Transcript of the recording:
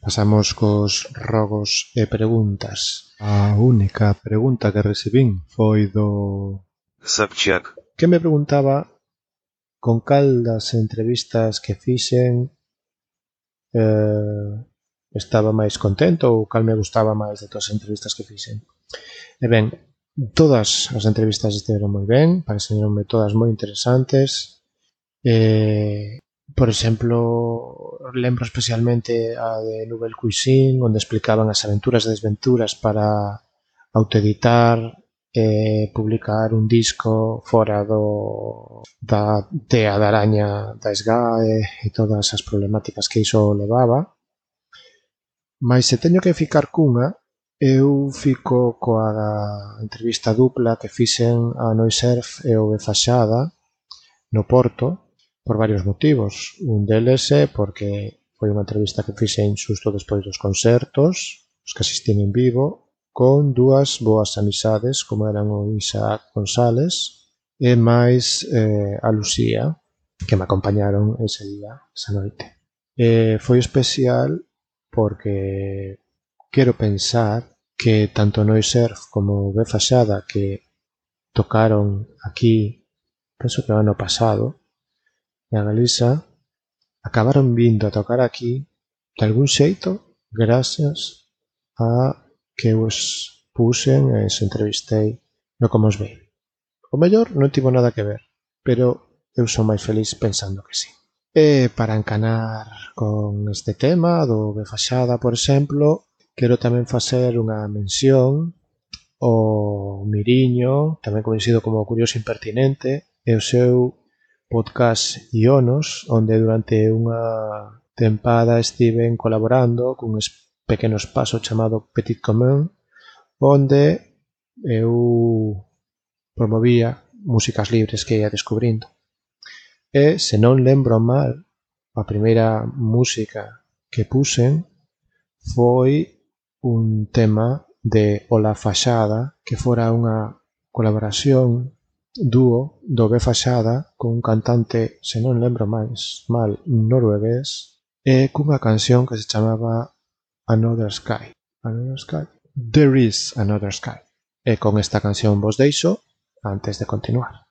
Pasamos cos rogos e preguntas. A única pregunta que recibín foi do... Sobchak. Que me preguntaba con cal das entrevistas que fixen eh, estaba máis contento ou cal me gustaba máis de todas as entrevistas que fixen. E ben, todas as entrevistas estiveron moi ben, pareceronme todas moi interesantes. Eh, Por exemplo, lembro especialmente a de Nouvelle Cuisine, onde explicaban as aventuras e desventuras para autoeditar e publicar un disco fora do da tea da araña da SGAE e todas as problemáticas que iso levaba. Mais se teño que ficar cunha, eu fico coa entrevista dupla que fixen a Noiserf e o Befaxada no Porto, por varios motivos. Un deles é porque foi unha entrevista que fixen xusto despois dos concertos, os que asistín en vivo, con dúas boas amizades, como eran o Isaac González e máis eh, a Lucía, que me acompañaron ese día, esa noite. Eh, foi especial porque quero pensar que tanto Noi Surf como Befa Fachada que tocaron aquí, penso que o ano pasado, e a Galiza acabaron vindo a tocar aquí de algún xeito gracias a que os puxen e os entrevistei no Como os vei. O mellor non tivo nada que ver, pero eu sou máis feliz pensando que sí. E para encanar con este tema do Befaxada, por exemplo, quero tamén facer unha mención o Miriño, tamén conhecido como Curioso Impertinente, e o seu podcast Ionos, onde durante unha tempada estiven colaborando cun pequeno espazo chamado Petit Commun, onde eu promovía músicas libres que ia descubrindo. E, se non lembro mal, a primeira música que puxen foi un tema de Ola Fachada, que fora unha colaboración dúo do B Fachada con un cantante, se non lembro máis mal, noruegués e cunha canción que se chamaba Another Sky. Another Sky? There is Another Sky. E con esta canción vos deixo antes de continuar.